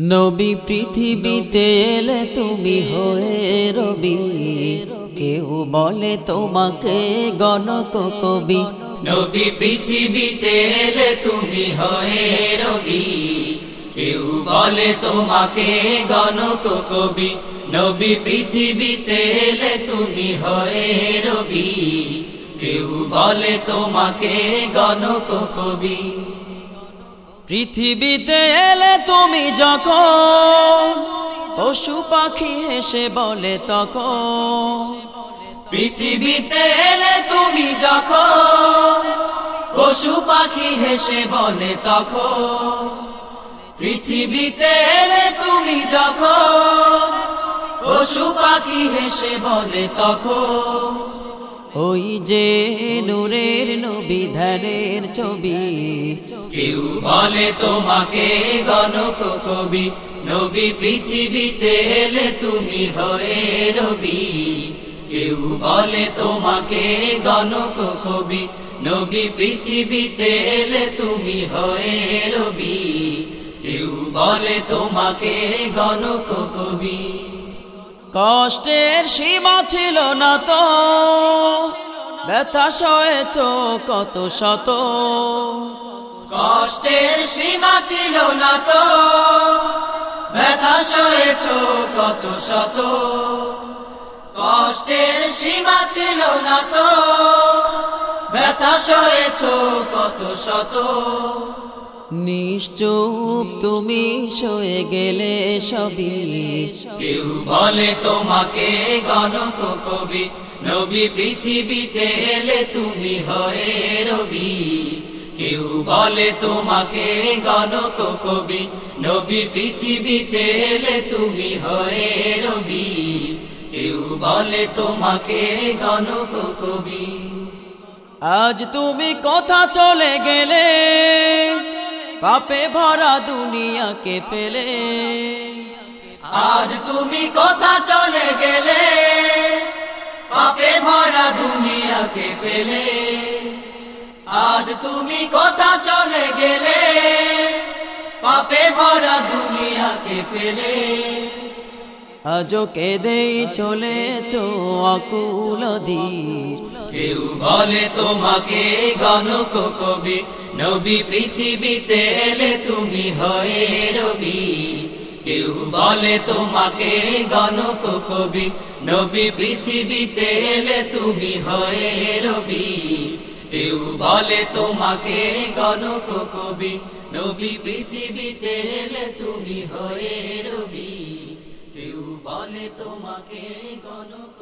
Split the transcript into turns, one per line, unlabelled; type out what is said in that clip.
নবী পৃথিবীতে এলে তুমি হয়ে রবি। কেউ বলে তোমাকে গণক কবি।
নবী পৃথিবীতে এলে তুমি হয়ে রবি। কেউ বলে তোমাকে গণক কবি। নবী পৃথিবীতে এলে তুমি হয়ে রবি। কেউ বলে তোমাকে গণক কবি।
পৃথিবীতে এলে তুমি যখন পশু পাখি হেসে বলে তখন
পৃথিবীতে এলে তুমি যখন পশু পাখি হেসে বলে তখন পৃথিবীতে এলে তুমি যখন পশু পাখি হেসে বলে তখন
ওই যে নূরের নবী ধ্যানের ছবি।
কেউ বলে তোমাকে গণক কবি নবী পৃথিবীতে এলে তুমি হয়ে রবি। কেউ বলে তোমাকে গণক কবি নবী পৃথিবীতে এলে তুমি হয়ে রবি। কেউ বলে তোমাকে গণক কবি।
কষ্টের সীমা ছিল না তো। ব্যথা সয়েছ, কত শত।
কষ্টের সীমা ছিল না তো। ব্যথা সয়েছ, কত শত। কষ্টের সীমা ছিল না তো। ব্যথা সয়েছ, কত শত।
নিশ্চুপ তুমি সয়ে গেলে সবই।
কেউ বলে তোমাকে গণক কবি। নবী পৃথিবীতে এলে তুমি হয়ে রবি। কেউ বলে তোমাকে গণক কবি নবী পৃথিবীতে এলে তুমি হয়ে রবি। কেউ বলে তোমাকে গণক কবি।
আজ তুমি কথা চলে গেলে, পাপে ভরা দুনিয়াকে ফেলে।
আজ তুমি কথা চলে গেলে দুনিয়াকে ফেলে। আজ তুমি কথা চলে গেলে? পাপে ভরা দুনিয়াকে ফেলে।
আজও কেঁদেই চলেছ আকুল ধীর
কেউ বলে তোমাকে গণক কবি, নবী পৃথিবীতে এলে তুমি হয়ে রবি। কেউ বলে তোমাকে গণক কবি, নবী পৃথিবীতে এলে তুমি হয়ে রবি। কেউ বলে তোমাকে গণক কবি, নবী পৃথিবীতে এলে তুমি হয়ে রবি। কেউ বলে তোমাকে গণক